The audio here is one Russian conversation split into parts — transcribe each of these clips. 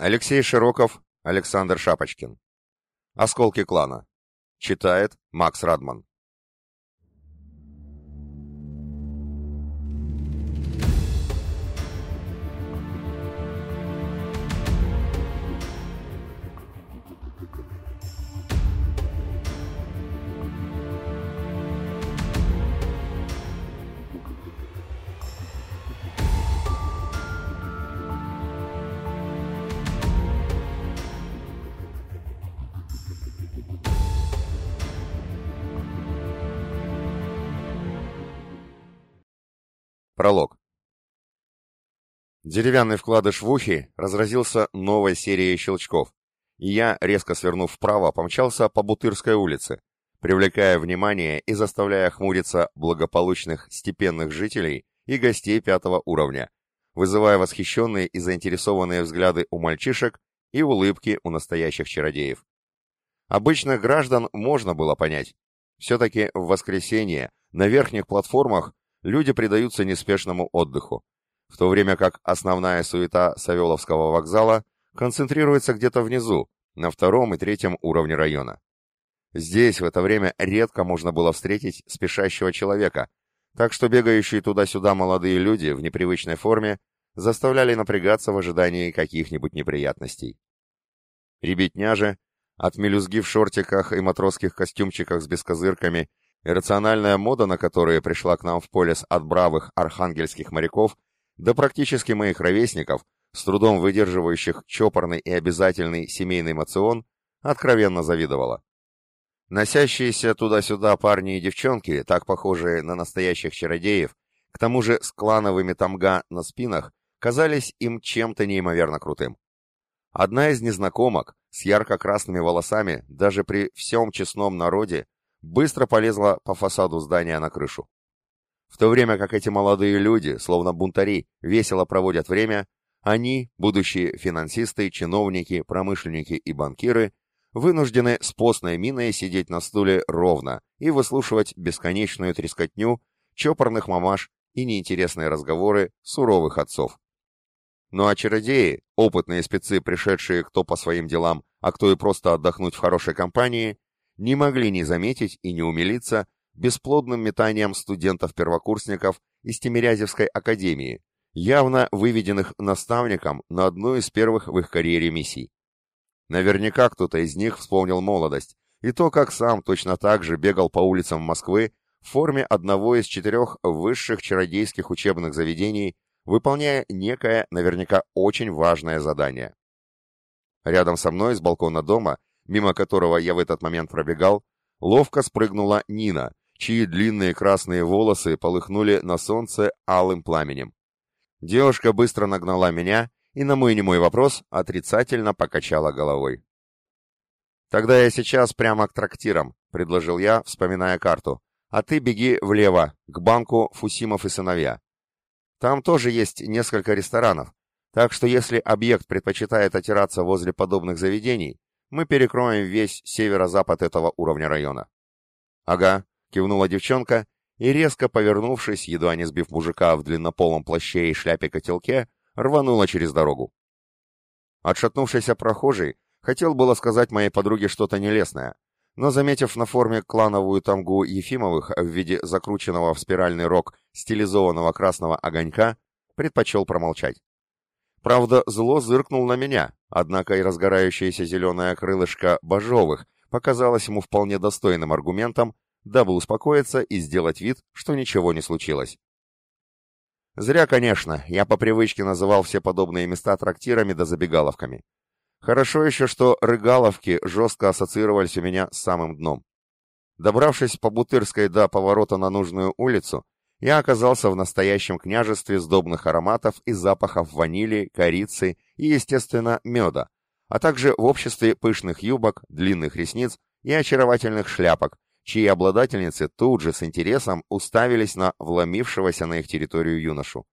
Алексей Широков, Александр Шапочкин. Осколки клана. Читает Макс Радман. Пролог. Деревянный вкладыш в ухе разразился новой серией щелчков, и я, резко свернув вправо, помчался по Бутырской улице, привлекая внимание и заставляя хмуриться благополучных степенных жителей и гостей пятого уровня, вызывая восхищенные и заинтересованные взгляды у мальчишек и улыбки у настоящих чародеев. Обычных граждан можно было понять. Все-таки в воскресенье на верхних платформах люди предаются неспешному отдыху, в то время как основная суета Савеловского вокзала концентрируется где-то внизу, на втором и третьем уровне района. Здесь в это время редко можно было встретить спешащего человека, так что бегающие туда-сюда молодые люди в непривычной форме заставляли напрягаться в ожидании каких-нибудь неприятностей. Ребятня же, от мелюзги в шортиках и матросских костюмчиках с бескозырками Иррациональная мода, на которую пришла к нам в полис от бравых архангельских моряков, до практически моих ровесников, с трудом выдерживающих чопорный и обязательный семейный мацион, откровенно завидовала. Носящиеся туда-сюда парни и девчонки, так похожие на настоящих чародеев, к тому же с клановыми тамга на спинах, казались им чем-то неимоверно крутым. Одна из незнакомок, с ярко-красными волосами, даже при всем честном народе, быстро полезла по фасаду здания на крышу. В то время как эти молодые люди, словно бунтари, весело проводят время, они, будущие финансисты, чиновники, промышленники и банкиры, вынуждены с постной миной сидеть на стуле ровно и выслушивать бесконечную трескотню чопорных мамаш и неинтересные разговоры суровых отцов. Ну а чародеи, опытные спецы, пришедшие кто по своим делам, а кто и просто отдохнуть в хорошей компании, не могли не заметить и не умилиться бесплодным метанием студентов-первокурсников из Тимирязевской академии, явно выведенных наставником на одну из первых в их карьере миссий. Наверняка кто-то из них вспомнил молодость и то, как сам точно так же бегал по улицам Москвы в форме одного из четырех высших чародейских учебных заведений, выполняя некое, наверняка очень важное задание. Рядом со мной с балкона дома мимо которого я в этот момент пробегал, ловко спрыгнула Нина, чьи длинные красные волосы полыхнули на солнце алым пламенем. Девушка быстро нагнала меня и на мой немой вопрос отрицательно покачала головой. «Тогда я сейчас прямо к трактирам», — предложил я, вспоминая карту. «А ты беги влево, к банку Фусимов и сыновья. Там тоже есть несколько ресторанов, так что если объект предпочитает отираться возле подобных заведений, мы перекроем весь северо-запад этого уровня района. Ага, кивнула девчонка, и резко повернувшись, едва не сбив мужика в длиннополом плаще и шляпе-котелке, рванула через дорогу. Отшатнувшийся прохожий хотел было сказать моей подруге что-то нелестное, но, заметив на форме клановую тамгу Ефимовых в виде закрученного в спиральный рог стилизованного красного огонька, предпочел промолчать. Правда, зло зыркнул на меня, однако и разгорающееся зеленое крылышко Бажовых показалось ему вполне достойным аргументом, дабы успокоиться и сделать вид, что ничего не случилось. Зря, конечно, я по привычке называл все подобные места трактирами да забегаловками. Хорошо еще, что рыгаловки жестко ассоциировались у меня с самым дном. Добравшись по Бутырской до поворота на нужную улицу, я оказался в настоящем княжестве сдобных ароматов и запахов ванили, корицы и, естественно, меда, а также в обществе пышных юбок, длинных ресниц и очаровательных шляпок, чьи обладательницы тут же с интересом уставились на вломившегося на их территорию юношу.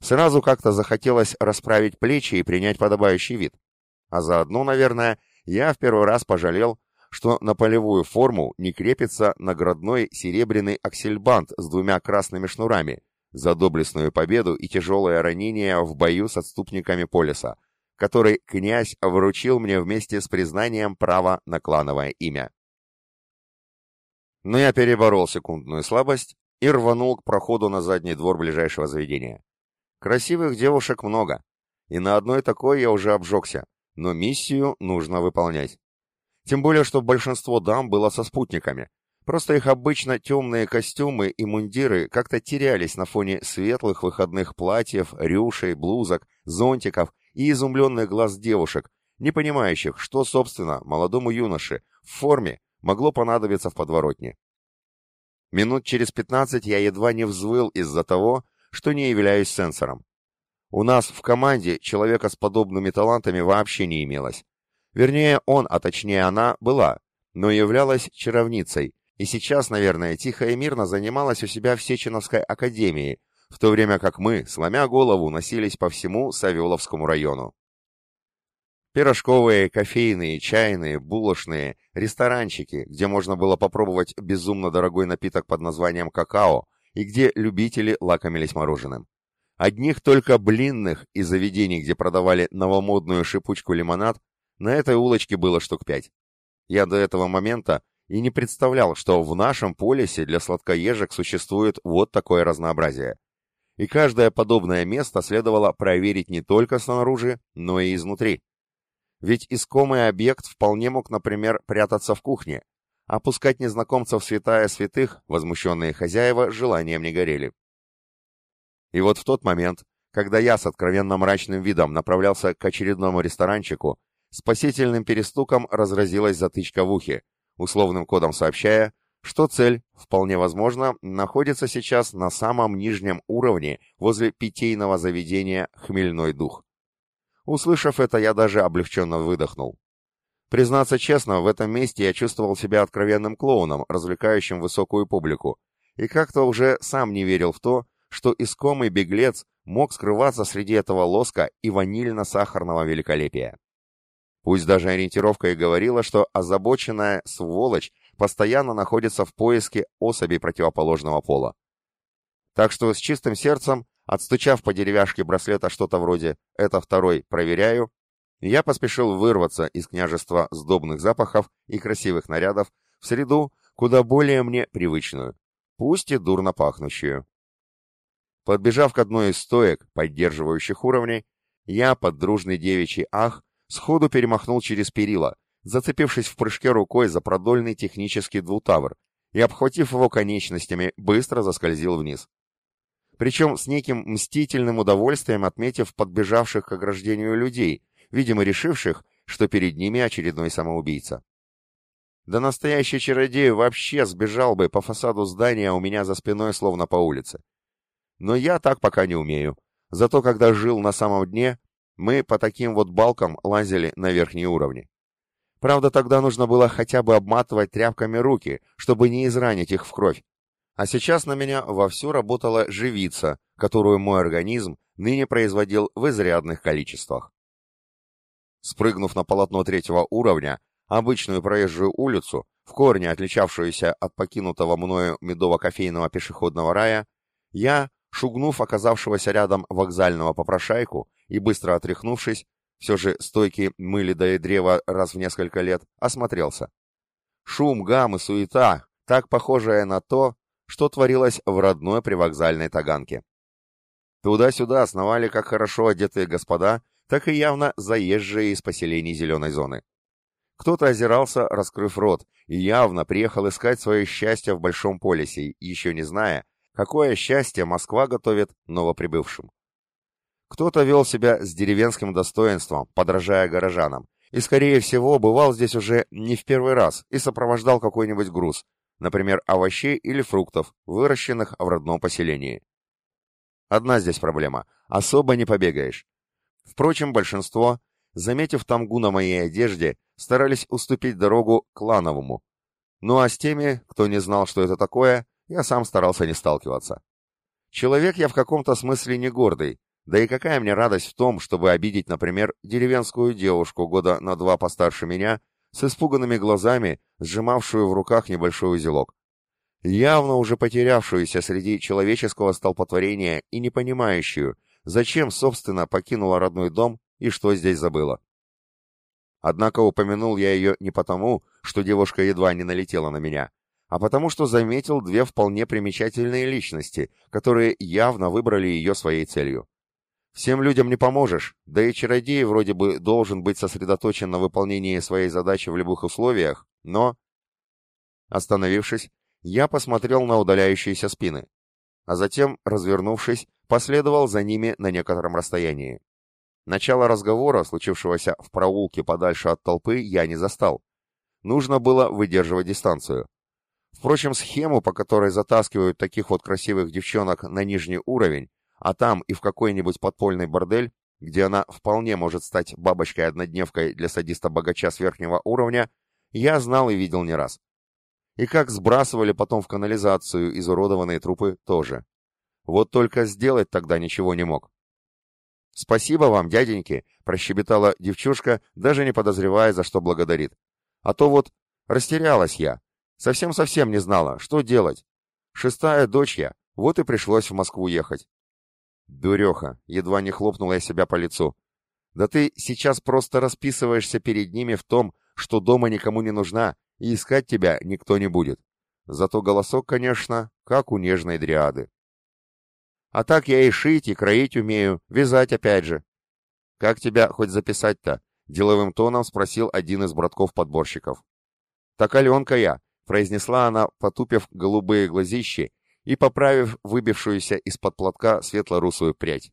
Сразу как-то захотелось расправить плечи и принять подобающий вид. А заодно, наверное, я в первый раз пожалел, что на полевую форму не крепится наградной серебряный аксельбант с двумя красными шнурами за доблестную победу и тяжелое ранение в бою с отступниками полиса, который князь вручил мне вместе с признанием права на клановое имя. Но я переборол секундную слабость и рванул к проходу на задний двор ближайшего заведения. Красивых девушек много, и на одной такой я уже обжегся, но миссию нужно выполнять. Тем более, что большинство дам было со спутниками, просто их обычно темные костюмы и мундиры как-то терялись на фоне светлых выходных платьев, рюшей, блузок, зонтиков и изумленных глаз девушек, не понимающих, что, собственно, молодому юноше в форме могло понадобиться в подворотне. Минут через пятнадцать я едва не взвыл из-за того, что не являюсь сенсором. У нас в команде человека с подобными талантами вообще не имелось. Вернее, он, а точнее она, была, но являлась чаровницей, и сейчас, наверное, тихо и мирно занималась у себя в Сеченовской академии, в то время как мы, сломя голову, носились по всему Савеловскому району. Пирожковые, кофейные, чайные, булочные, ресторанчики, где можно было попробовать безумно дорогой напиток под названием какао, и где любители лакомились мороженым. Одних только блинных и заведений, где продавали новомодную шипучку лимонад, на этой улочке было штук пять. Я до этого момента и не представлял, что в нашем полисе для сладкоежек существует вот такое разнообразие. И каждое подобное место следовало проверить не только снаружи, но и изнутри. Ведь искомый объект вполне мог, например, прятаться в кухне, а пускать незнакомцев святая святых, возмущенные хозяева, желанием не горели. И вот в тот момент, когда я с откровенно мрачным видом направлялся к очередному ресторанчику, спасительным перестуком разразилась затычка в ухе, условным кодом сообщая, что цель, вполне возможно, находится сейчас на самом нижнем уровне возле питейного заведения «Хмельной дух». Услышав это, я даже облегченно выдохнул. Признаться честно, в этом месте я чувствовал себя откровенным клоуном, развлекающим высокую публику, и как-то уже сам не верил в то, что искомый беглец мог скрываться среди этого лоска и ванильно-сахарного великолепия. Пусть даже ориентировка и говорила, что озабоченная сволочь постоянно находится в поиске особей противоположного пола. Так что с чистым сердцем, отстучав по деревяшке браслета что-то вроде «это второй, проверяю», я поспешил вырваться из княжества сдобных запахов и красивых нарядов в среду, куда более мне привычную, пусть и дурно пахнущую. Подбежав к одной из стоек, поддерживающих уровни, я под дружный девичий ах сходу перемахнул через перила, зацепившись в прыжке рукой за продольный технический двутавр и, обхватив его конечностями, быстро заскользил вниз. Причем с неким мстительным удовольствием отметив подбежавших к ограждению людей, видимо решивших, что перед ними очередной самоубийца. Да настоящий чародей вообще сбежал бы по фасаду здания у меня за спиной, словно по улице. Но я так пока не умею. Зато когда жил на самом дне, мы по таким вот балкам лазили на верхние уровни. Правда, тогда нужно было хотя бы обматывать тряпками руки, чтобы не изранить их в кровь. А сейчас на меня вовсю работала живица, которую мой организм ныне производил в изрядных количествах. Спрыгнув на полотно третьего уровня, обычную проезжую улицу, в корне отличавшуюся от покинутого мною медово-кофейного пешеходного рая, я, шугнув оказавшегося рядом вокзального попрошайку и быстро отряхнувшись, все же стойки мыли да и древа раз в несколько лет, осмотрелся. Шум, гам и суета, так похожая на то, что творилось в родной привокзальной Таганке. Туда-сюда основали как хорошо одетые господа, так и явно заезжие из поселений зеленой зоны. Кто-то озирался, раскрыв рот, и явно приехал искать свое счастье в Большом полисе, еще не зная, какое счастье Москва готовит новоприбывшим. Кто-то вел себя с деревенским достоинством, подражая горожанам, и, скорее всего, бывал здесь уже не в первый раз и сопровождал какой-нибудь груз, например, овощей или фруктов, выращенных в родном поселении. Одна здесь проблема – особо не побегаешь. Впрочем, большинство, заметив тамгу на моей одежде, старались уступить дорогу клановому. Ну а с теми, кто не знал, что это такое, я сам старался не сталкиваться. Человек я в каком-то смысле не гордый, да и какая мне радость в том, чтобы обидеть, например, деревенскую девушку года на два постарше меня, с испуганными глазами, сжимавшую в руках небольшой узелок. Явно уже потерявшуюся среди человеческого столпотворения и не понимающую, Зачем, собственно, покинула родной дом и что здесь забыла. Однако упомянул я ее не потому, что девушка едва не налетела на меня, а потому что заметил две вполне примечательные личности, которые явно выбрали ее своей целью. Всем людям не поможешь, да и чародей вроде бы должен быть сосредоточен на выполнении своей задачи в любых условиях, но... Остановившись, я посмотрел на удаляющиеся спины, а затем, развернувшись, последовал за ними на некотором расстоянии. Начало разговора, случившегося в проулке подальше от толпы, я не застал. Нужно было выдерживать дистанцию. Впрочем, схему, по которой затаскивают таких вот красивых девчонок на нижний уровень, а там и в какой-нибудь подпольный бордель, где она вполне может стать бабочкой-однодневкой для садиста-богача с верхнего уровня, я знал и видел не раз. И как сбрасывали потом в канализацию изуродованные трупы тоже. Вот только сделать тогда ничего не мог. «Спасибо вам, дяденьки», — прощебетала девчушка, даже не подозревая, за что благодарит. «А то вот растерялась я. Совсем-совсем не знала, что делать. Шестая дочь я, вот и пришлось в Москву ехать». «Дуреха», — едва не хлопнула я себя по лицу. «Да ты сейчас просто расписываешься перед ними в том, что дома никому не нужна, и искать тебя никто не будет. Зато голосок, конечно, как у нежной дриады. А так я и шить, и кроить умею, вязать опять же. Как тебя хоть записать-то? Деловым тоном спросил один из братков-подборщиков. Так Аленка я, произнесла она, потупив голубые глазищи и поправив выбившуюся из-под платка светло-русую прядь.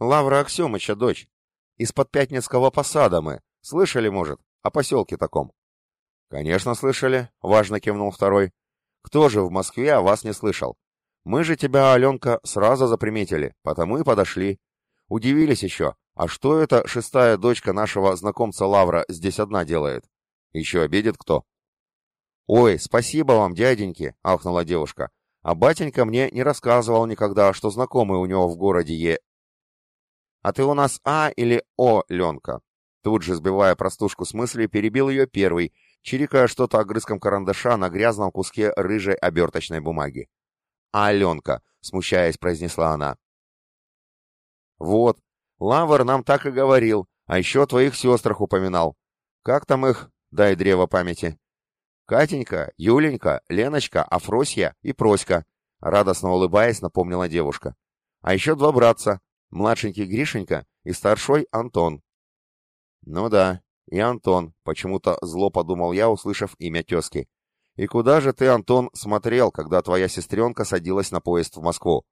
Лавра Аксемыча, дочь. Из-под Пятницкого посада мы. Слышали, может, о поселке таком? «Конечно слышали», — важно кивнул второй. «Кто же в Москве о вас не слышал? Мы же тебя, Аленка, сразу заприметили, потому и подошли. Удивились еще, а что это шестая дочка нашего знакомца Лавра здесь одна делает? Еще обидит кто?» «Ой, спасибо вам, дяденьки», — ахнула девушка. «А батенька мне не рассказывал никогда, что знакомый у него в городе е...» «А ты у нас А или О, Ленка?» Тут же, сбивая простушку с мысли, перебил ее первый — чирикая что-то огрызком карандаша на грязном куске рыжей оберточной бумаги. «Аленка», — смущаясь, произнесла она. «Вот, Лавр нам так и говорил, а еще твоих сестрах упоминал. Как там их, дай древо памяти?» «Катенька, Юленька, Леночка, Афросья и Проська», — радостно улыбаясь, напомнила девушка. «А еще два братца, младшенький Гришенька и старшой Антон». «Ну да, и Антон, почему-то зло подумал я, услышав имя тезки. И куда же ты, Антон, смотрел, когда твоя сестренка садилась на поезд в Москву?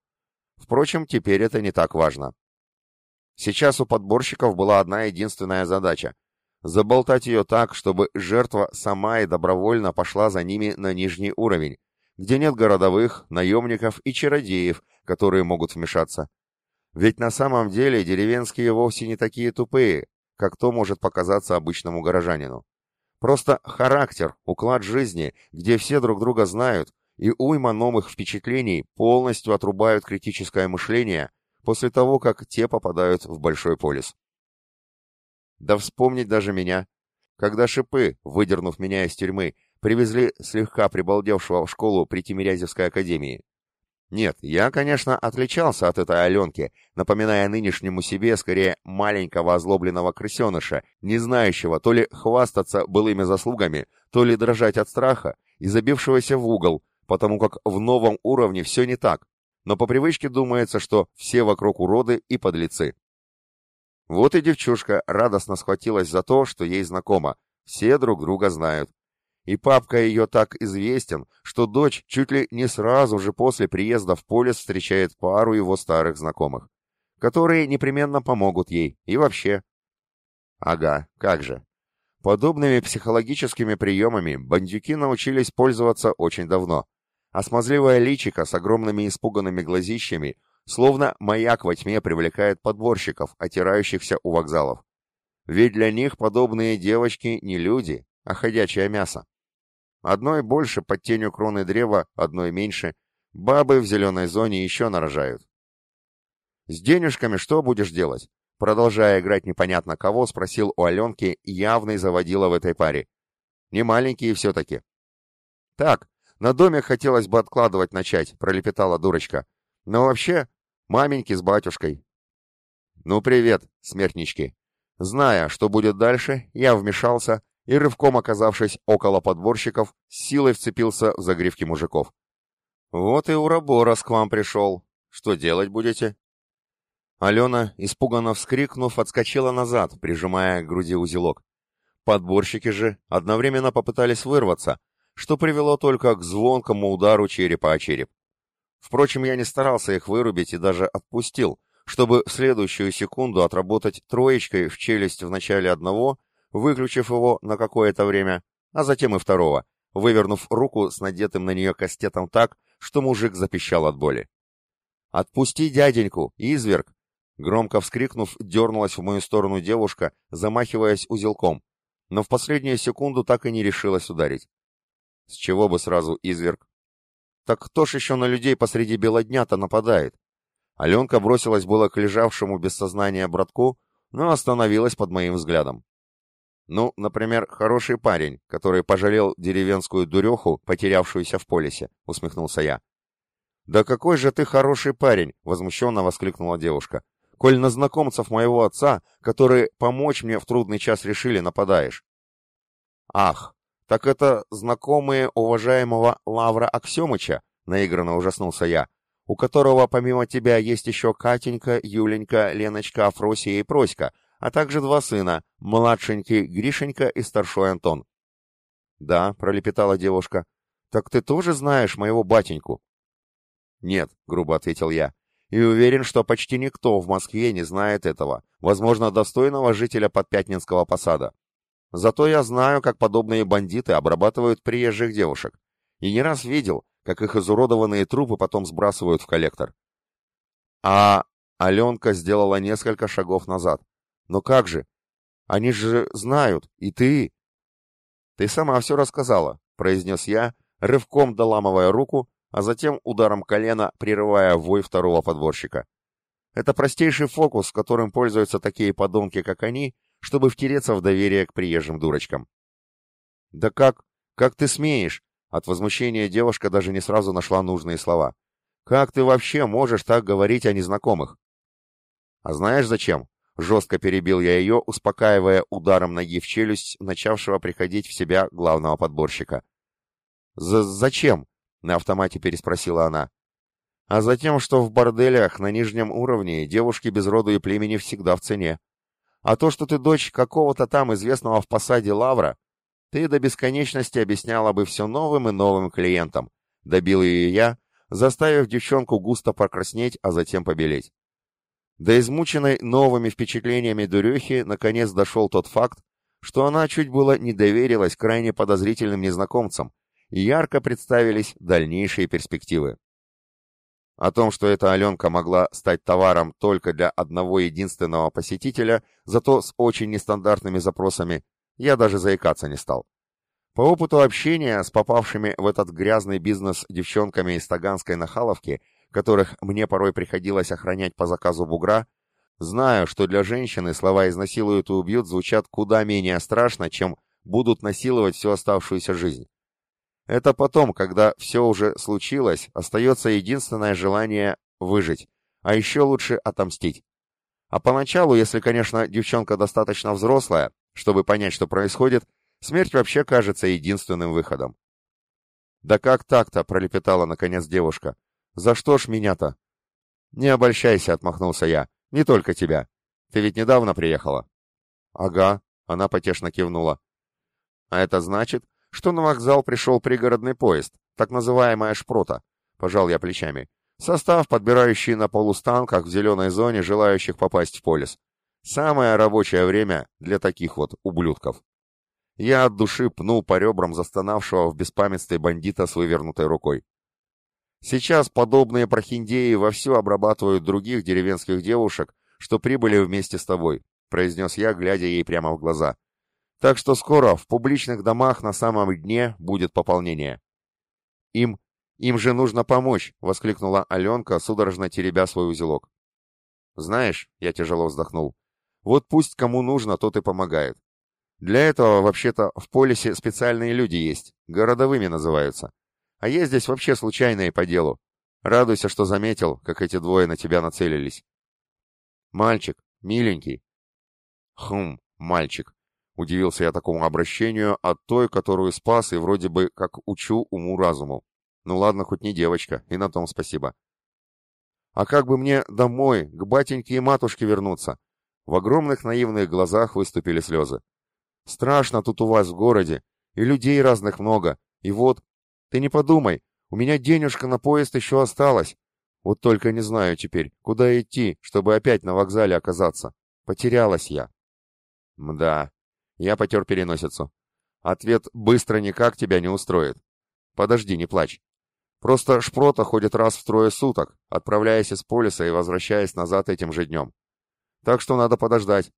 Впрочем, теперь это не так важно. Сейчас у подборщиков была одна единственная задача — заболтать ее так, чтобы жертва сама и добровольно пошла за ними на нижний уровень, где нет городовых, наемников и чародеев, которые могут вмешаться. Ведь на самом деле деревенские вовсе не такие тупые, как то может показаться обычному горожанину. Просто характер, уклад жизни, где все друг друга знают, и уйма новых впечатлений полностью отрубают критическое мышление после того, как те попадают в большой полис. Да вспомнить даже меня. Когда шипы, выдернув меня из тюрьмы, привезли слегка прибалдевшего в школу при Тимирязевской академии. Нет, я, конечно, отличался от этой Аленки, напоминая нынешнему себе скорее маленького озлобленного крысеныша, не знающего то ли хвастаться былыми заслугами, то ли дрожать от страха, и забившегося в угол, потому как в новом уровне все не так, но по привычке думается, что все вокруг уроды и подлецы. Вот и девчушка радостно схватилась за то, что ей знакомо, все друг друга знают, и папка ее так известен, что дочь чуть ли не сразу же после приезда в полис встречает пару его старых знакомых, которые непременно помогут ей и вообще. Ага, как же. Подобными психологическими приемами бандюки научились пользоваться очень давно, а смазливая личика с огромными испуганными глазищами словно маяк во тьме привлекает подборщиков, отирающихся у вокзалов. Ведь для них подобные девочки не люди, а ходячее мясо. Одной больше под тенью кроны древа, одной меньше. Бабы в зеленой зоне еще нарожают. «С денежками что будешь делать?» Продолжая играть непонятно кого, спросил у Аленки явный заводила в этой паре. «Не маленькие все-таки». «Так, на доме хотелось бы откладывать начать», — пролепетала дурочка. «Но вообще, маменьки с батюшкой». «Ну, привет, смертнички!» Зная, что будет дальше, я вмешался и, рывком оказавшись около подборщиков, силой вцепился в загривки мужиков. «Вот и Ураборос к вам пришел. Что делать будете?» Алена, испуганно вскрикнув, отскочила назад, прижимая к груди узелок. Подборщики же одновременно попытались вырваться, что привело только к звонкому удару черепа о череп. Впрочем, я не старался их вырубить и даже отпустил, чтобы в следующую секунду отработать троечкой в челюсть в начале одного, выключив его на какое-то время, а затем и второго, вывернув руку с надетым на нее кастетом так, что мужик запищал от боли. «Отпусти дяденьку, изверг!» Громко вскрикнув, дернулась в мою сторону девушка, замахиваясь узелком, но в последнюю секунду так и не решилась ударить. С чего бы сразу изверг? Так кто ж еще на людей посреди бела дня-то нападает? Аленка бросилась было к лежавшему без сознания братку, но остановилась под моим взглядом. Ну, например, хороший парень, который пожалел деревенскую дуреху, потерявшуюся в полисе, усмехнулся я. Да какой же ты хороший парень, возмущенно воскликнула девушка. Коль на знакомцев моего отца, которые помочь мне в трудный час решили, нападаешь. Ах, так это знакомые уважаемого Лавра Аксемыча, наигранно ужаснулся я, у которого помимо тебя есть еще Катенька, Юленька, Леночка, Афросия и Проська, а также два сына, младшенький Гришенька и старшой Антон. «Да», — пролепетала девушка, — «так ты тоже знаешь моего батеньку?» «Нет», — грубо ответил я, — «и уверен, что почти никто в Москве не знает этого, возможно, достойного жителя Подпятнинского посада. Зато я знаю, как подобные бандиты обрабатывают приезжих девушек, и не раз видел, как их изуродованные трупы потом сбрасывают в коллектор». «А...» — Аленка сделала несколько шагов назад. Но как же? Они же знают, и ты... Ты сама все рассказала, произнес я, рывком доламывая руку, а затем ударом колена прерывая вой второго подборщика. Это простейший фокус, которым пользуются такие подонки, как они, чтобы втереться в доверие к приезжим дурочкам. «Да как? Как ты смеешь?» От возмущения девушка даже не сразу нашла нужные слова. «Как ты вообще можешь так говорить о незнакомых?» «А знаешь зачем?» Жестко перебил я ее, успокаивая ударом ноги в челюсть начавшего приходить в себя главного подборщика. «Зачем?» — на автомате переспросила она. «А затем, что в борделях на нижнем уровне девушки без роду и племени всегда в цене. А то, что ты дочь какого-то там известного в посаде Лавра, ты до бесконечности объясняла бы все новым и новым клиентам», — добил ее я, заставив девчонку густо покраснеть, а затем побелеть. До измученной новыми впечатлениями дурехи наконец дошел тот факт, что она чуть было не доверилась крайне подозрительным незнакомцам, и ярко представились дальнейшие перспективы. О том, что эта Аленка могла стать товаром только для одного единственного посетителя, зато с очень нестандартными запросами, я даже заикаться не стал. По опыту общения с попавшими в этот грязный бизнес девчонками из Таганской Нахаловки которых мне порой приходилось охранять по заказу бугра, знаю, что для женщины слова «изнасилуют и убьют» звучат куда менее страшно, чем будут насиловать всю оставшуюся жизнь. Это потом, когда все уже случилось, остается единственное желание выжить, а еще лучше отомстить. А поначалу, если, конечно, девчонка достаточно взрослая, чтобы понять, что происходит, смерть вообще кажется единственным выходом. «Да как так-то?» — пролепетала наконец девушка. «За что ж меня-то?» «Не обольщайся», — отмахнулся я. «Не только тебя. Ты ведь недавно приехала?» «Ага», — она потешно кивнула. «А это значит, что на вокзал пришел пригородный поезд, так называемая шпрота», — пожал я плечами. «Состав, подбирающий на полустанках в зеленой зоне желающих попасть в полис. Самое рабочее время для таких вот ублюдков». Я от души пнул по ребрам застонавшего в беспамятстве бандита с вывернутой рукой. Сейчас подобные прохиндеи вовсю обрабатывают других деревенских девушек, что прибыли вместе с тобой», — произнес я, глядя ей прямо в глаза. «Так что скоро в публичных домах на самом дне будет пополнение». «Им... им же нужно помочь!» — воскликнула Аленка, судорожно теребя свой узелок. «Знаешь», — я тяжело вздохнул, — «вот пусть кому нужно, тот и помогает. Для этого, вообще-то, в полисе специальные люди есть, городовыми называются. А я здесь вообще случайно и по делу. Радуйся, что заметил, как эти двое на тебя нацелились. Мальчик, Миленький. Хм, мальчик. Удивился я такому обращению от той, которую спас и вроде бы как учу уму-разуму. Ну ладно, хоть не девочка, и на том спасибо. А как бы мне домой, к батеньке и матушке вернуться? В огромных наивных глазах выступили слезы. Страшно тут у вас в городе, и людей разных много, и вот, ты не подумай, у меня денежка на поезд еще осталась. Вот только не знаю теперь, куда идти, чтобы опять на вокзале оказаться. Потерялась я. Мда, я потер переносицу. Ответ «быстро никак» тебя не устроит. Подожди, не плачь. Просто шпрота ходит раз в трое суток, отправляясь из полиса и возвращаясь назад этим же днем. Так что надо подождать.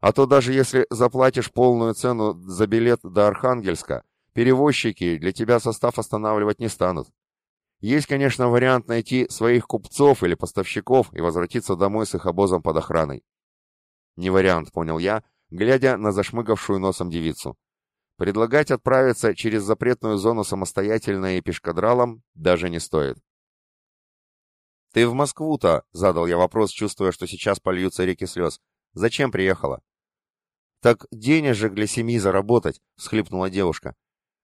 А то даже если заплатишь полную цену за билет до Архангельска, перевозчики для тебя состав останавливать не станут. Есть, конечно, вариант найти своих купцов или поставщиков и возвратиться домой с их обозом под охраной. Не вариант, понял я, глядя на зашмыгавшую носом девицу. Предлагать отправиться через запретную зону самостоятельно и пешкадралом даже не стоит. «Ты в Москву-то?» — задал я вопрос, чувствуя, что сейчас польются реки слез. «Зачем приехала?» «Так денежек для семьи заработать», — всхлипнула девушка.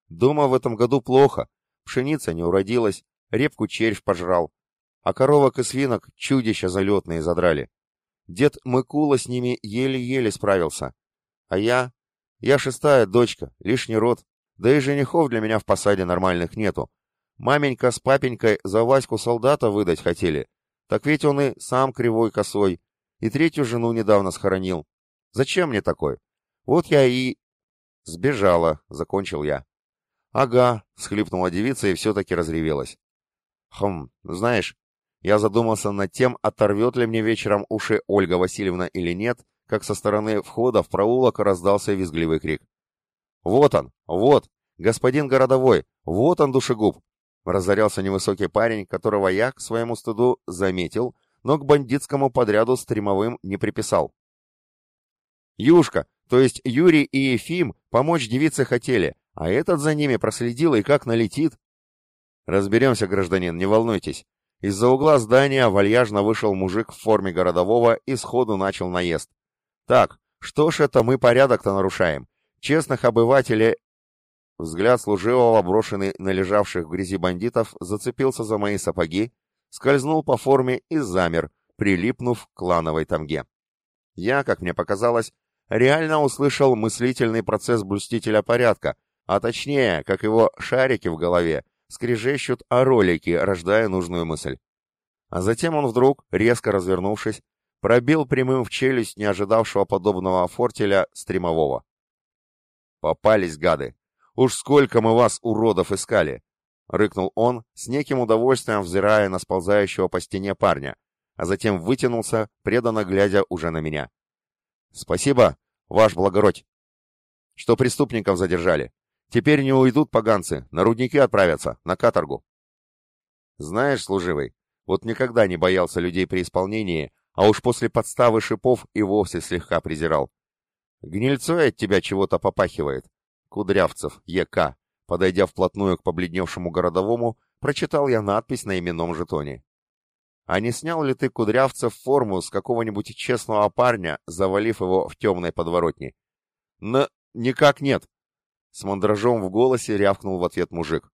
«Дома в этом году плохо. Пшеница не уродилась, репку червь пожрал, а коровок и свинок чудища залетные задрали. Дед Мыкула с ними еле-еле справился. А я... Я шестая дочка, лишний род. Да и женихов для меня в посаде нормальных нету. Маменька с папенькой за Ваську солдата выдать хотели. Так ведь он и сам кривой косой. И третью жену недавно схоронил. Зачем мне такой? Вот я и... Сбежала, закончил я. Ага, схлипнула девица и все-таки разревелась. Хм, знаешь, я задумался над тем, оторвет ли мне вечером уши Ольга Васильевна или нет, как со стороны входа в проулок раздался визгливый крик. «Вот он! Вот! Господин городовой! Вот он, душегуб!» Разорялся невысокий парень, которого я, к своему стыду, заметил, но к бандитскому подряду стримовым не приписал. «Юшка, то есть Юрий и Ефим, помочь девице хотели, а этот за ними проследил и как налетит!» «Разберемся, гражданин, не волнуйтесь!» Из-за угла здания вальяжно вышел мужик в форме городового и сходу начал наезд. Так, что ж это мы порядок-то нарушаем? Честных обывателей... Взгляд служивого, брошенный на лежавших в грязи бандитов, зацепился за мои сапоги, скользнул по форме и замер, прилипнув к клановой тамге. Я, как мне показалось, реально услышал мыслительный процесс блюстителя порядка, а точнее, как его шарики в голове скрежещут о ролики, рождая нужную мысль. А затем он вдруг, резко развернувшись, пробил прямым в челюсть не ожидавшего подобного фортеля стримового. «Попались, гады! Уж сколько мы вас, уродов, искали!» — рыкнул он, с неким удовольствием взирая на сползающего по стене парня, а затем вытянулся, преданно глядя уже на меня. «Спасибо, ваш благородь, что преступников задержали. Теперь не уйдут поганцы, на рудники отправятся, на каторгу». «Знаешь, служивый, вот никогда не боялся людей при исполнении, а уж после подставы шипов и вовсе слегка презирал. Гнильцой от тебя чего-то попахивает. Кудрявцев, ЕК. Подойдя вплотную к побледневшему городовому, прочитал я надпись на именном жетоне. А не снял ли ты, Кудрявцев, форму с какого-нибудь честного парня, завалив его в темной подворотне? Н... никак нет. С мандражом в голосе рявкнул в ответ мужик.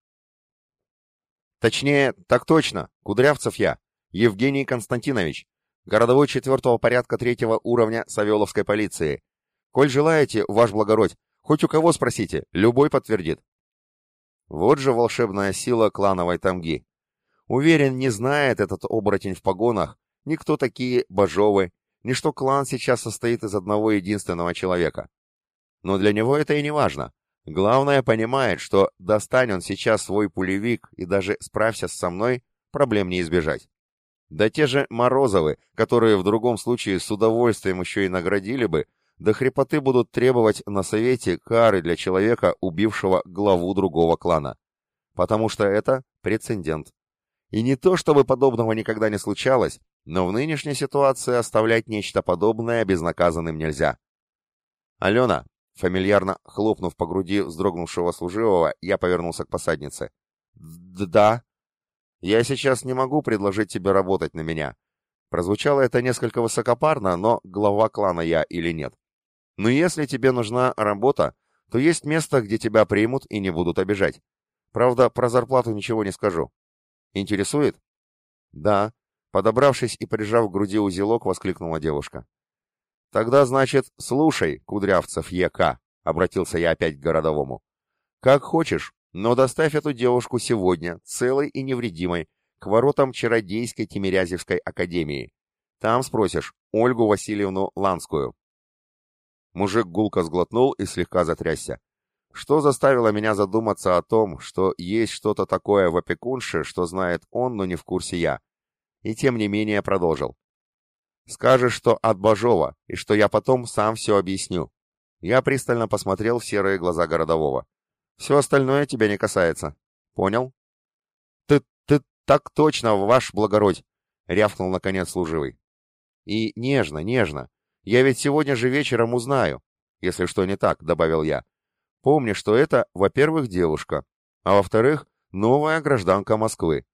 Точнее, так точно, Кудрявцев я, Евгений Константинович, городовой четвертого порядка третьего уровня Савеловской полиции. Коль желаете, ваш благородь, хоть у кого спросите, любой подтвердит. Вот же волшебная сила клановой тамги. Уверен, не знает этот оборотень в погонах, никто такие Бажовы, ни что клан сейчас состоит из одного единственного человека. Но для него это и не важно. Главное, понимает, что достань он сейчас свой пулевик и даже справься со мной, проблем не избежать. Да те же Морозовы, которые в другом случае с удовольствием еще и наградили бы, до хрипоты будут требовать на совете кары для человека, убившего главу другого клана. Потому что это прецедент. И не то, чтобы подобного никогда не случалось, но в нынешней ситуации оставлять нечто подобное безнаказанным нельзя. «Алена!» Фамильярно хлопнув по груди вздрогнувшего служивого, я повернулся к посаднице. «Да?» «Я сейчас не могу предложить тебе работать на меня. Прозвучало это несколько высокопарно, но глава клана я или нет. Но если тебе нужна работа, то есть место, где тебя примут и не будут обижать. Правда, про зарплату ничего не скажу. Интересует? Да. Подобравшись и прижав к груди узелок, воскликнула девушка. Тогда, значит, слушай, Кудрявцев Е.К., обратился я опять к городовому. Как хочешь, но доставь эту девушку сегодня, целой и невредимой, к воротам Чародейской Тимирязевской академии. Там спросишь Ольгу Васильевну Ланскую. Мужик гулко сглотнул и слегка затрясся. Что заставило меня задуматься о том, что есть что-то такое в опекунше, что знает он, но не в курсе я. И тем не менее продолжил. Скажешь, что от Бажова, и что я потом сам все объясню. Я пристально посмотрел в серые глаза городового. Все остальное тебя не касается. Понял? Ты, ты так точно, ваш благородь, рявкнул наконец служивый. И нежно, нежно. Я ведь сегодня же вечером узнаю, если что не так, добавил я. Помни, что это, во-первых, девушка, а во-вторых, новая гражданка Москвы.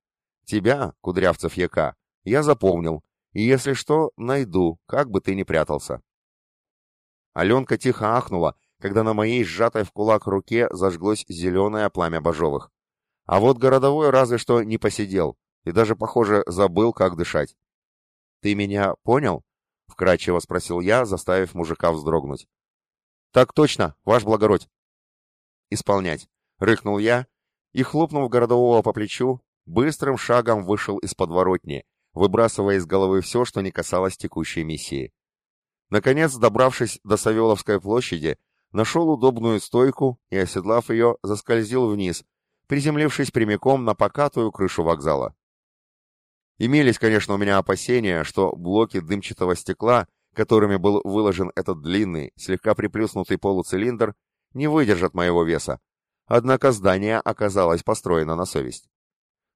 Тебя, Кудрявцев ЯК, я запомнил, и если что, найду, как бы ты ни прятался. Аленка тихо ахнула, когда на моей сжатой в кулак руке зажглось зеленое пламя Бажовых. А вот городовой разве что не посидел, и даже, похоже, забыл, как дышать. «Ты меня понял?» — вкратчиво спросил я, заставив мужика вздрогнуть. «Так точно, ваш благородь!» «Исполнять!» — рыкнул я и, хлопнув городового по плечу, быстрым шагом вышел из подворотни, выбрасывая из головы все, что не касалось текущей миссии. Наконец, добравшись до Савеловской площади, нашел удобную стойку и, оседлав ее, заскользил вниз, приземлившись прямиком на покатую крышу вокзала. Имелись, конечно, у меня опасения, что блоки дымчатого стекла, которыми был выложен этот длинный, слегка приплюснутый полуцилиндр, не выдержат моего веса. Однако здание оказалось построено на совесть.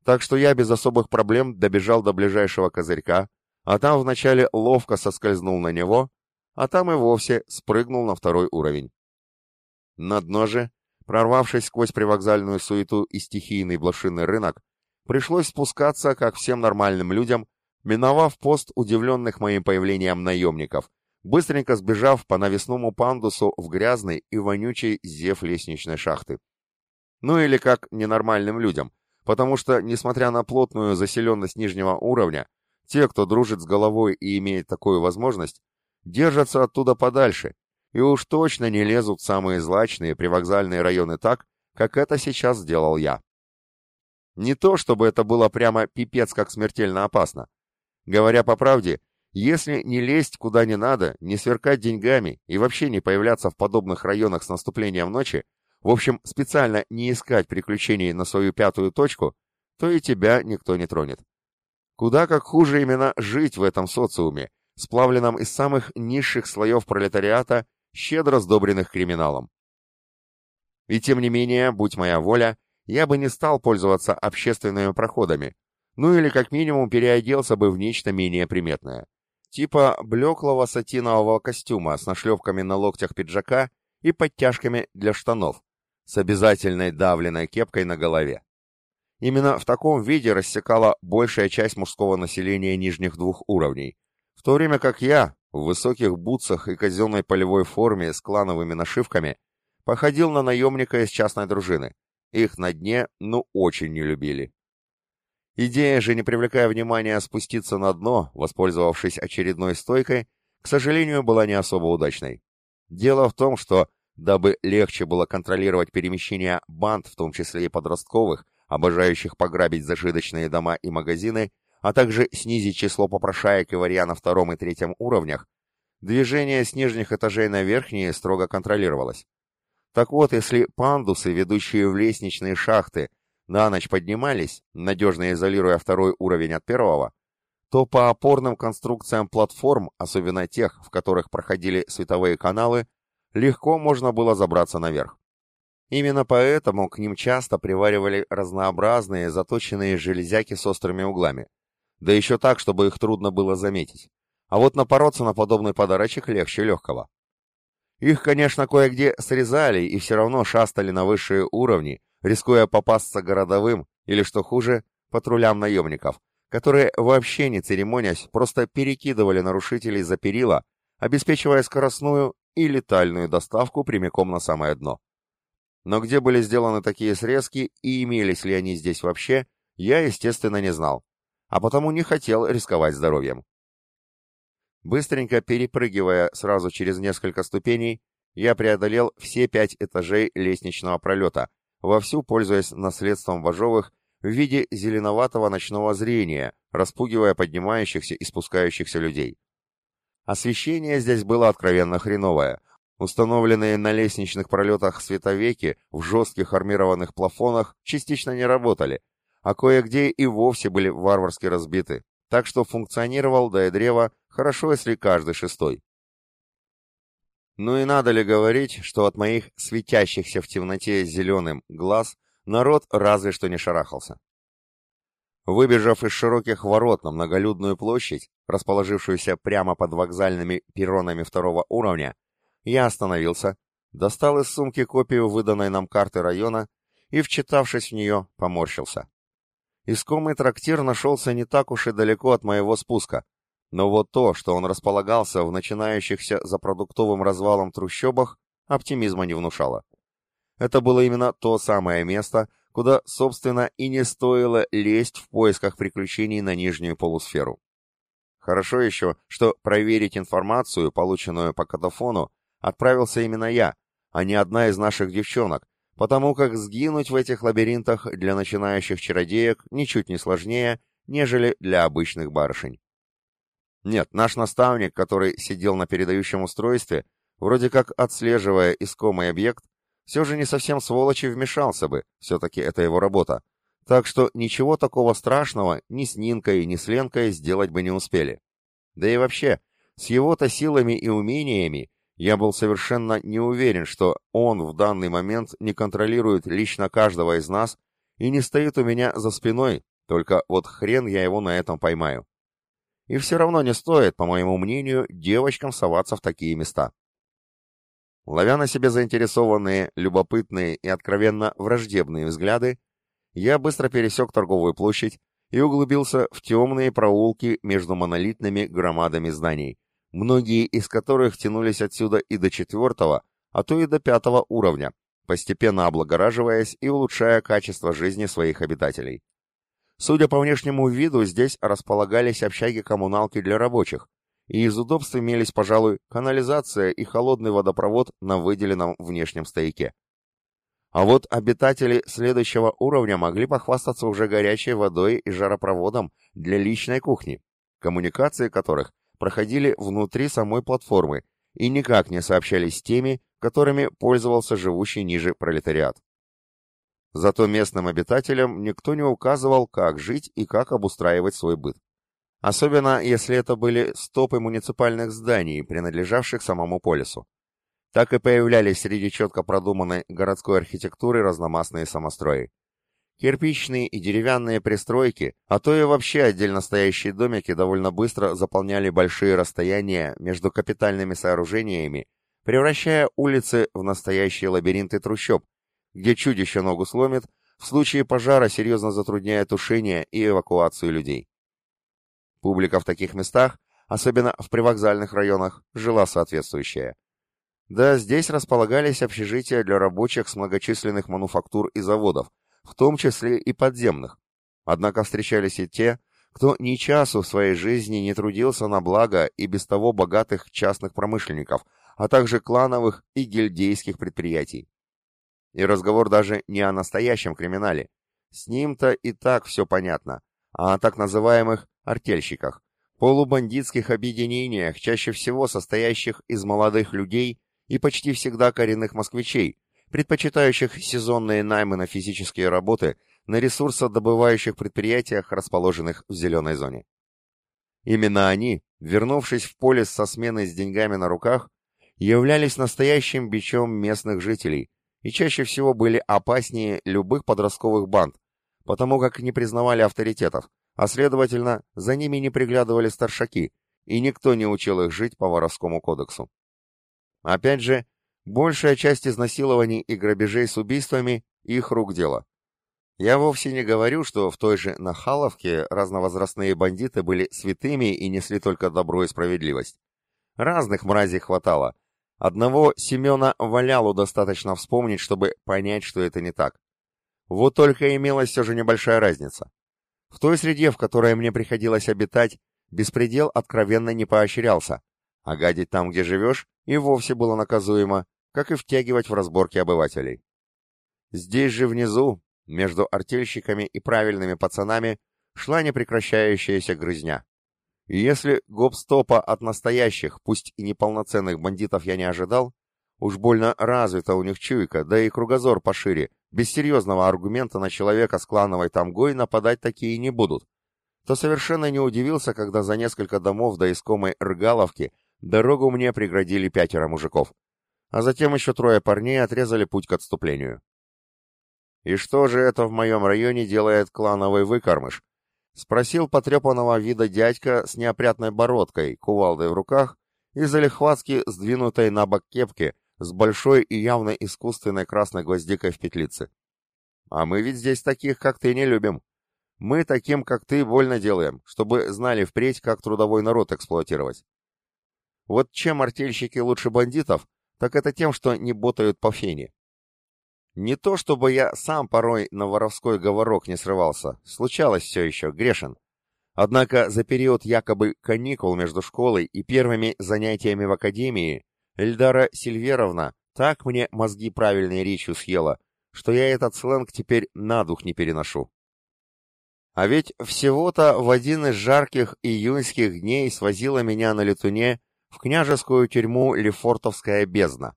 Так что я без особых проблем добежал до ближайшего козырька, а там вначале ловко соскользнул на него, а там и вовсе спрыгнул на второй уровень. На дно же, прорвавшись сквозь привокзальную суету и стихийный блошиный рынок, пришлось спускаться, как всем нормальным людям, миновав пост удивленных моим появлением наемников, быстренько сбежав по навесному пандусу в грязный и вонючий зев лестничной шахты. Ну или как ненормальным людям — потому что, несмотря на плотную заселенность нижнего уровня, те, кто дружит с головой и имеет такую возможность, держатся оттуда подальше и уж точно не лезут самые злачные привокзальные районы так, как это сейчас сделал я. Не то, чтобы это было прямо пипец как смертельно опасно. Говоря по правде, если не лезть куда не надо, не сверкать деньгами и вообще не появляться в подобных районах с наступлением ночи, в общем, специально не искать приключений на свою пятую точку, то и тебя никто не тронет. Куда как хуже именно жить в этом социуме, сплавленном из самых низших слоев пролетариата, щедро сдобренных криминалом. И тем не менее, будь моя воля, я бы не стал пользоваться общественными проходами, ну или как минимум переоделся бы в нечто менее приметное. Типа блеклого сатинового костюма с нашлевками на локтях пиджака и подтяжками для штанов, с обязательной давленной кепкой на голове. Именно в таком виде рассекала большая часть мужского населения нижних двух уровней, в то время как я, в высоких бутсах и казенной полевой форме с клановыми нашивками, походил на наемника из частной дружины. Их на дне, ну, очень не любили. Идея же, не привлекая внимания, спуститься на дно, воспользовавшись очередной стойкой, к сожалению, была не особо удачной. Дело в том, что дабы легче было контролировать перемещение банд, в том числе и подростковых, обожающих пограбить зажиточные дома и магазины, а также снизить число попрошаек и варья на втором и третьем уровнях, движение с нижних этажей на верхние строго контролировалось. Так вот, если пандусы, ведущие в лестничные шахты, на ночь поднимались, надежно изолируя второй уровень от первого, то по опорным конструкциям платформ, особенно тех, в которых проходили световые каналы, легко можно было забраться наверх. Именно поэтому к ним часто приваривали разнообразные заточенные железяки с острыми углами. Да еще так, чтобы их трудно было заметить. А вот напороться на подобный подарочек легче легкого. Их, конечно, кое-где срезали и все равно шастали на высшие уровни, рискуя попасться городовым или, что хуже, патрулям наемников, которые вообще не церемонясь, просто перекидывали нарушителей за перила, обеспечивая скоростную и летальную доставку прямиком на самое дно. Но где были сделаны такие срезки и имелись ли они здесь вообще, я, естественно, не знал, а потому не хотел рисковать здоровьем. Быстренько перепрыгивая сразу через несколько ступеней, я преодолел все пять этажей лестничного пролета, вовсю пользуясь наследством Вожовых в виде зеленоватого ночного зрения, распугивая поднимающихся и спускающихся людей. Освещение здесь было откровенно хреновое. Установленные на лестничных пролетах световеки в жестких армированных плафонах частично не работали, а кое-где и вовсе были варварски разбиты, так что функционировал до древа хорошо, если каждый шестой. Ну и надо ли говорить, что от моих светящихся в темноте зеленым глаз народ разве что не шарахался. Выбежав из широких ворот на многолюдную площадь, расположившуюся прямо под вокзальными перронами второго уровня, я остановился, достал из сумки копию выданной нам карты района и, вчитавшись в нее, поморщился. Искомый трактир нашелся не так уж и далеко от моего спуска, но вот то, что он располагался в начинающихся за продуктовым развалом трущобах, оптимизма не внушало. Это было именно то самое место, куда, собственно, и не стоило лезть в поисках приключений на нижнюю полусферу. Хорошо еще, что проверить информацию, полученную по катафону, отправился именно я, а не одна из наших девчонок, потому как сгинуть в этих лабиринтах для начинающих чародеек ничуть не сложнее, нежели для обычных барышень. Нет, наш наставник, который сидел на передающем устройстве, вроде как отслеживая искомый объект, все же не совсем сволочи вмешался бы, все-таки это его работа. Так что ничего такого страшного ни с Нинкой, ни с Ленкой сделать бы не успели. Да и вообще, с его-то силами и умениями я был совершенно не уверен, что он в данный момент не контролирует лично каждого из нас и не стоит у меня за спиной, только вот хрен я его на этом поймаю. И все равно не стоит, по моему мнению, девочкам соваться в такие места. Ловя на себе заинтересованные, любопытные и откровенно враждебные взгляды, я быстро пересек торговую площадь и углубился в темные проулки между монолитными громадами зданий, многие из которых тянулись отсюда и до четвертого, а то и до пятого уровня, постепенно облагораживаясь и улучшая качество жизни своих обитателей. Судя по внешнему виду, здесь располагались общаги-коммуналки для рабочих, и из удобств имелись, пожалуй, канализация и холодный водопровод на выделенном внешнем стояке. А вот обитатели следующего уровня могли похвастаться уже горячей водой и жаропроводом для личной кухни, коммуникации которых проходили внутри самой платформы и никак не сообщались с теми, которыми пользовался живущий ниже пролетариат. Зато местным обитателям никто не указывал, как жить и как обустраивать свой быт. Особенно, если это были стопы муниципальных зданий, принадлежавших самому полису. Так и появлялись среди четко продуманной городской архитектуры разномастные самострои. Кирпичные и деревянные пристройки, а то и вообще отдельно стоящие домики довольно быстро заполняли большие расстояния между капитальными сооружениями, превращая улицы в настоящие лабиринты трущоб, где чудище ногу сломит, в случае пожара серьезно затрудняя тушение и эвакуацию людей. Публика в таких местах, особенно в привокзальных районах, жила соответствующая. Да, здесь располагались общежития для рабочих с многочисленных мануфактур и заводов, в том числе и подземных. Однако встречались и те, кто ни часу в своей жизни не трудился на благо и без того богатых частных промышленников, а также клановых и гильдейских предприятий. И разговор даже не о настоящем криминале. С ним-то и так все понятно, а о так называемых артельщиках, полубандитских объединениях, чаще всего состоящих из молодых людей и почти всегда коренных москвичей, предпочитающих сезонные наймы на физические работы на ресурсодобывающих предприятиях, расположенных в зеленой зоне. Именно они, вернувшись в поле со сменой с деньгами на руках, являлись настоящим бичом местных жителей, и чаще всего были опаснее любых подростковых банд, потому как не признавали авторитетов, а следовательно, за ними не приглядывали старшаки, и никто не учил их жить по воровскому кодексу. Опять же, большая часть изнасилований и грабежей с убийствами – их рук дело. Я вовсе не говорю, что в той же Нахаловке разновозрастные бандиты были святыми и несли только добро и справедливость. Разных мразей хватало. Одного Семена Валялу достаточно вспомнить, чтобы понять, что это не так. Вот только имелась все же небольшая разница. В той среде, в которой мне приходилось обитать, беспредел откровенно не поощрялся, а гадить там, где живешь, и вовсе было наказуемо, как и втягивать в разборки обывателей. Здесь же внизу, между артельщиками и правильными пацанами шла непрекращающаяся грызня. И если гоп-стопа от настоящих, пусть и неполноценных бандитов я не ожидал, уж больно развита у них чуйка, да и кругозор пошире, без серьезного аргумента на человека с клановой тамгой нападать такие не будут, то совершенно не удивился, когда за несколько домов до искомой Ргаловки дорогу мне преградили пятеро мужиков, а затем еще трое парней отрезали путь к отступлению. «И что же это в моем районе делает клановый выкормыш?» — спросил потрепанного вида дядька с неопрятной бородкой, кувалдой в руках и залихватски сдвинутой на бок кепки с большой и явно искусственной красной гвоздикой в петлице. «А мы ведь здесь таких, как ты, не любим. Мы таким, как ты, больно делаем, чтобы знали впредь, как трудовой народ эксплуатировать. Вот чем артельщики лучше бандитов, так это тем, что не ботают по фене. Не то чтобы я сам порой на воровской говорок не срывался, случалось все еще, грешен. Однако за период якобы каникул между школой и первыми занятиями в академии Эльдара Сильверовна так мне мозги правильной речью съела, что я этот сленг теперь на дух не переношу. А ведь всего-то в один из жарких июньских дней свозила меня на летуне в княжескую тюрьму Лефортовская бездна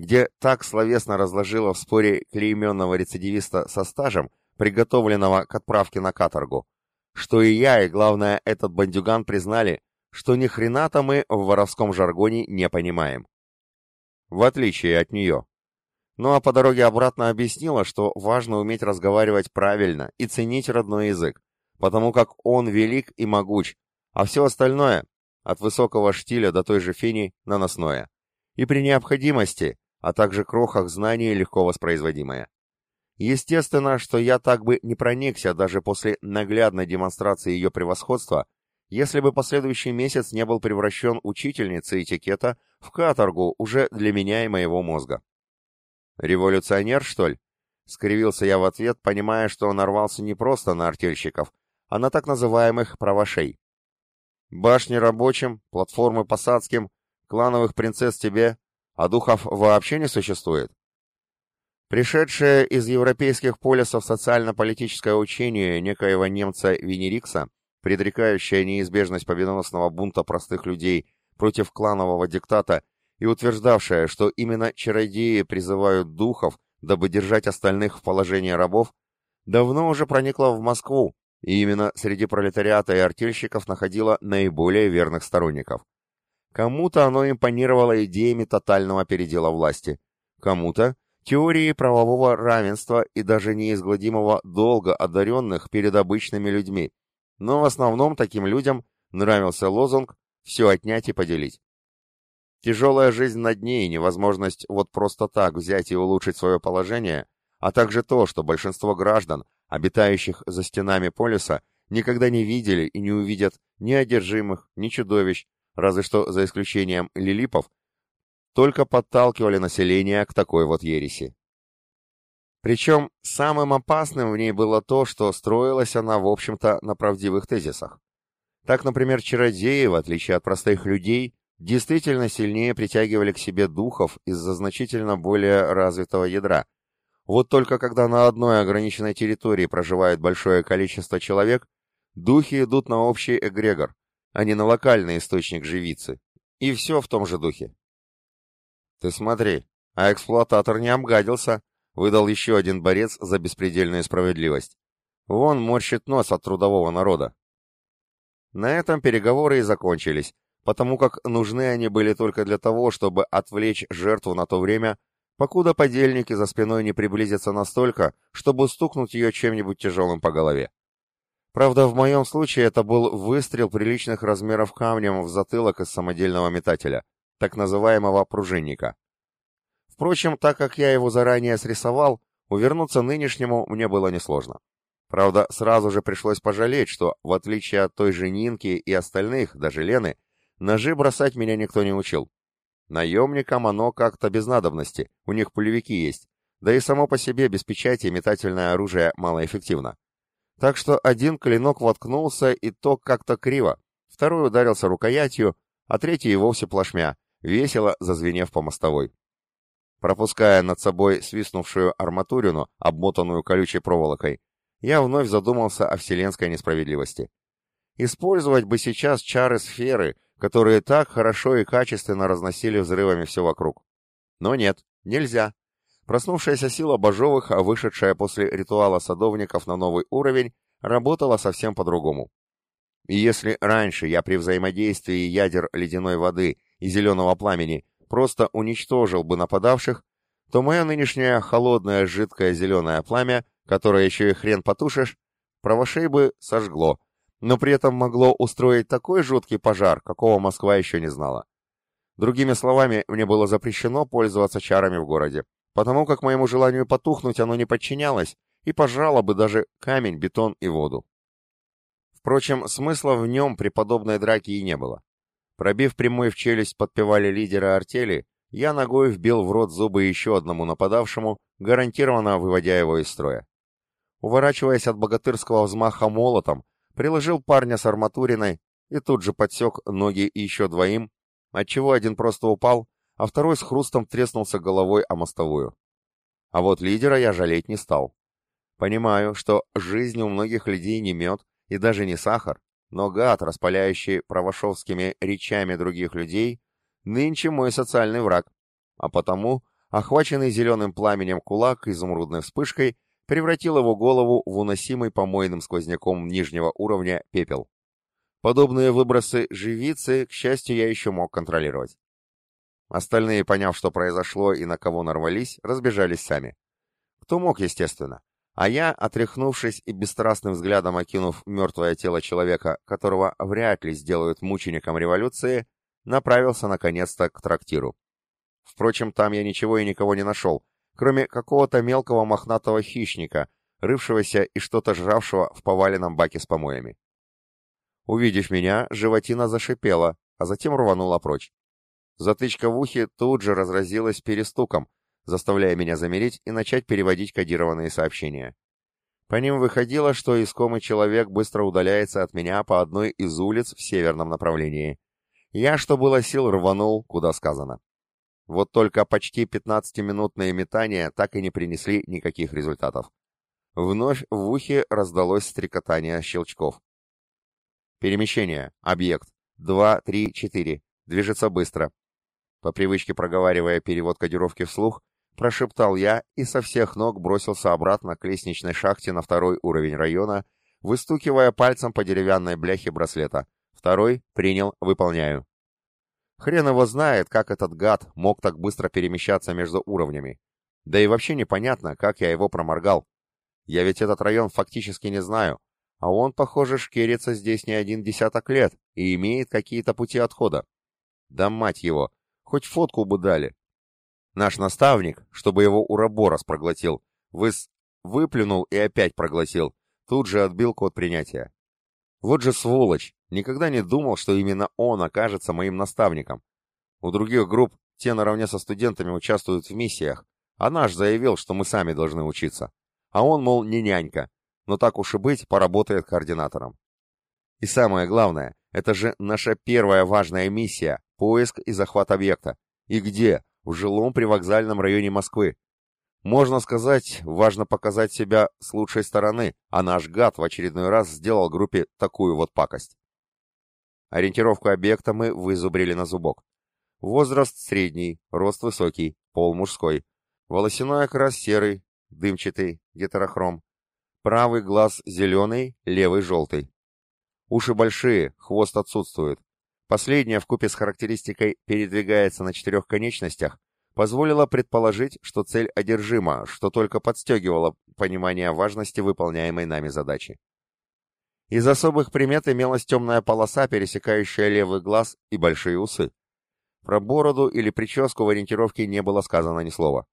где так словесно разложила в споре клейменного рецидивиста со стажем, приготовленного к отправке на каторгу, что и я, и главное, этот бандюган признали, что ни хрена-то мы в воровском жаргоне не понимаем. В отличие от нее. Ну а по дороге обратно объяснила, что важно уметь разговаривать правильно и ценить родной язык, потому как он велик и могуч, а все остальное, от высокого штиля до той же фени, наносное. И при необходимости а также крохах знаний легко воспроизводимое. Естественно, что я так бы не проникся даже после наглядной демонстрации ее превосходства, если бы последующий месяц не был превращен учительницей этикета в каторгу уже для меня и моего мозга. «Революционер, что ли?» — скривился я в ответ, понимая, что нарвался не просто на артельщиков, а на так называемых правошей. «Башни рабочим, платформы посадским, клановых принцесс тебе, а духов вообще не существует? Пришедшее из европейских полисов социально-политическое учение некоего немца Венерикса, предрекающее неизбежность победоносного бунта простых людей против кланового диктата и утверждавшее, что именно чародеи призывают духов, дабы держать остальных в положении рабов, давно уже проникло в Москву, и именно среди пролетариата и артельщиков находило наиболее верных сторонников. Кому-то оно импонировало идеями тотального передела власти, кому-то — теорией правового равенства и даже неизгладимого долга одаренных перед обычными людьми. Но в основном таким людям нравился лозунг «все отнять и поделить». Тяжелая жизнь на дне и невозможность вот просто так взять и улучшить свое положение, а также то, что большинство граждан, обитающих за стенами полиса, никогда не видели и не увидят ни одержимых, ни чудовищ, разве что за исключением лилипов, только подталкивали население к такой вот ереси. Причем самым опасным в ней было то, что строилась она, в общем-то, на правдивых тезисах. Так, например, чародеи, в отличие от простых людей, действительно сильнее притягивали к себе духов из-за значительно более развитого ядра. Вот только когда на одной ограниченной территории проживает большое количество человек, духи идут на общий эгрегор, а не на локальный источник живицы. И все в том же духе. Ты смотри, а эксплуататор не обгадился, выдал еще один борец за беспредельную справедливость. Вон морщит нос от трудового народа. На этом переговоры и закончились, потому как нужны они были только для того, чтобы отвлечь жертву на то время, покуда подельники за спиной не приблизятся настолько, чтобы стукнуть ее чем-нибудь тяжелым по голове. Правда, в моем случае это был выстрел приличных размеров камнем в затылок из самодельного метателя, так называемого пружинника. Впрочем, так как я его заранее срисовал, Увернуться нынешнему мне было несложно. Правда, сразу же пришлось пожалеть, что, в отличие от той же Нинки и остальных, даже Лены, ножи бросать меня никто не учил. Наемникам оно как-то без надобности, у них пулевики есть, да и само по себе без печати метательное оружие малоэффективно. Так что один клинок воткнулся, и то как-то криво, второй ударился рукоятью, а третий и вовсе плашмя, весело зазвенев по мостовой. Пропуская над собой свистнувшую арматурину, обмотанную колючей проволокой, я вновь задумался о вселенской несправедливости. Использовать бы сейчас чары сферы, которые так хорошо и качественно разносили взрывами все вокруг. Но нет, нельзя. Проснувшаяся сила Бажовых, вышедшая после ритуала садовников на новый уровень, работала совсем по-другому. И если раньше я при взаимодействии ядер ледяной воды и зеленого пламени просто уничтожил бы нападавших, то мое нынешнее холодное жидкое зеленое пламя, которое еще и хрен потушишь, правошей бы сожгло, но при этом могло устроить такой жуткий пожар, какого Москва еще не знала. Другими словами, мне было запрещено пользоваться чарами в городе, потому как моему желанию потухнуть оно не подчинялось и пожрало бы даже камень, бетон и воду. Впрочем, смысла в нем при подобной драке и не было. Пробив прямой в челюсть подпевали лидера артели, я ногой вбил в рот зубы еще одному нападавшему, гарантированно выводя его из строя. Уворачиваясь от богатырского взмаха молотом, приложил парня с арматуриной и тут же подсек ноги еще двоим, отчего один просто упал, а второй с хрустом треснулся головой о мостовую. А вот лидера я жалеть не стал. Понимаю, что жизнь у многих людей не мед и даже не сахар, но гад, распаляющий правошовскими речами других людей, нынче мой социальный враг, а потому, охваченный зеленым пламенем кулак изумрудной вспышкой, превратил его голову в уносимый помойным сквозняком нижнего уровня пепел. Подобные выбросы живицы, к счастью, я еще мог контролировать. Остальные, поняв, что произошло и на кого нарвались, разбежались сами. Кто мог, естественно. А я, отряхнувшись и бесстрастным взглядом окинув мертвое тело человека, которого вряд ли сделают мучеником революции, направился наконец-то к трактиру. Впрочем, там я ничего и никого не нашел, кроме какого-то мелкого мохнатого хищника, рывшегося и что-то жравшего в поваленном баке с помоями. Увидев меня, животина зашипела, а затем рванула прочь. Затычка в ухе тут же разразилась перестуком, заставляя меня замереть и начать переводить кодированные сообщения. По ним выходило, что искомый человек быстро удаляется от меня по одной из улиц в северном направлении. Я, что было сил, рванул, куда сказано. Вот только почти 15-минутные метания так и не принесли никаких результатов. Вновь в ухе раздалось стрекотание щелчков. Перемещение. Объект. 2, 3, 4. Движется быстро. По привычке проговаривая перевод кодировки вслух, прошептал я и со всех ног бросился обратно к лестничной шахте на второй уровень района, выстукивая пальцем по деревянной бляхе браслета. Второй принял, выполняю. Хрен его знает, как этот гад мог так быстро перемещаться между уровнями. Да и вообще непонятно, как я его проморгал. Я ведь этот район фактически не знаю, а он, похоже, шкерится здесь не один десяток лет и имеет какие-то пути отхода. Да мать его, хоть фотку бы дали, Наш наставник, чтобы его уроборос проглотил, выс... выплюнул и опять проглотил, тут же отбил код принятия. Вот же сволочь, никогда не думал, что именно он окажется моим наставником. У других групп те наравне со студентами участвуют в миссиях, а наш заявил, что мы сами должны учиться. А он, мол, не нянька, но так уж и быть, поработает координатором. И самое главное, это же наша первая важная миссия – поиск и захват объекта. И где? в жилом привокзальном районе Москвы. Можно сказать, важно показать себя с лучшей стороны, а наш гад в очередной раз сделал группе такую вот пакость. Ориентировку объекта мы вызубрили на зубок. Возраст средний, рост высокий, пол мужской. Волосяной окрас серый, дымчатый, гетерохром. Правый глаз зеленый, левый желтый. Уши большие, хвост отсутствует. Последняя, вкупе с характеристикой «передвигается на четырех конечностях», позволила предположить, что цель одержима, что только подстегивало понимание важности выполняемой нами задачи. Из особых примет имелась темная полоса, пересекающая левый глаз и большие усы. Про бороду или прическу в ориентировке не было сказано ни слова.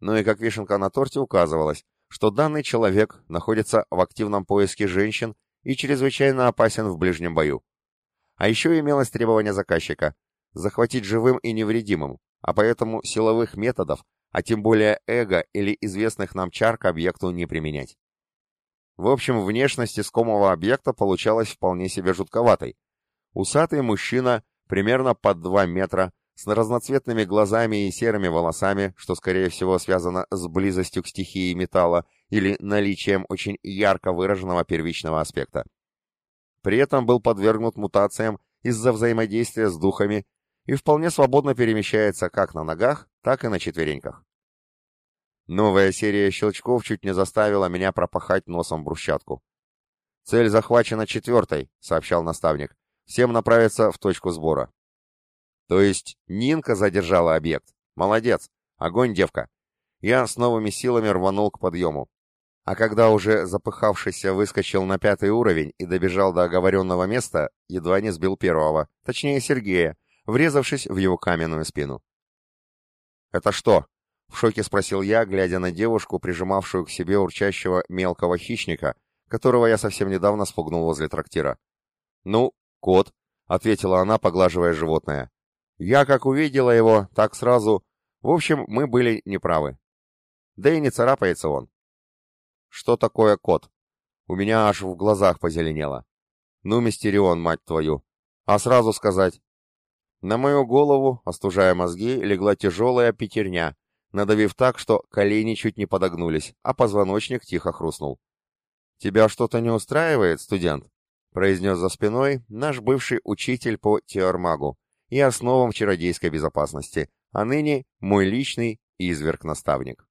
Ну и как вишенка на торте указывалось, что данный человек находится в активном поиске женщин и чрезвычайно опасен в ближнем бою. А еще имелось требование заказчика – захватить живым и невредимым, а поэтому силовых методов, а тем более эго или известных нам чар к объекту не применять. В общем, внешность искомого объекта получалась вполне себе жутковатой. Усатый мужчина, примерно под 2 метра, с разноцветными глазами и серыми волосами, что, скорее всего, связано с близостью к стихии металла или наличием очень ярко выраженного первичного аспекта. При этом был подвергнут мутациям из-за взаимодействия с духами и вполне свободно перемещается как на ногах, так и на четвереньках. Новая серия щелчков чуть не заставила меня пропахать носом брусчатку. «Цель захвачена четвертой», — сообщал наставник. «Всем направиться в точку сбора». То есть Нинка задержала объект. Молодец. Огонь, девка. Я с новыми силами рванул к подъему. А когда уже запыхавшийся выскочил на пятый уровень и добежал до оговоренного места, едва не сбил первого, точнее Сергея, врезавшись в его каменную спину. «Это что?» — в шоке спросил я, глядя на девушку, прижимавшую к себе урчащего мелкого хищника, которого я совсем недавно спугнул возле трактира. «Ну, кот», — ответила она, поглаживая животное. Я как увидела его, так сразу... В общем, мы были неправы. Да и не царапается он. Что такое кот? У меня аж в глазах позеленело. Ну, Мистерион, мать твою. А сразу сказать. На мою голову, остужая мозги, легла тяжелая пятерня, надавив так, что колени чуть не подогнулись, а позвоночник тихо хрустнул. «Тебя что-то не устраивает, студент?» — произнес за спиной наш бывший учитель по теормагу, и основам чародейской безопасности, а ныне мой личный изверг-наставник.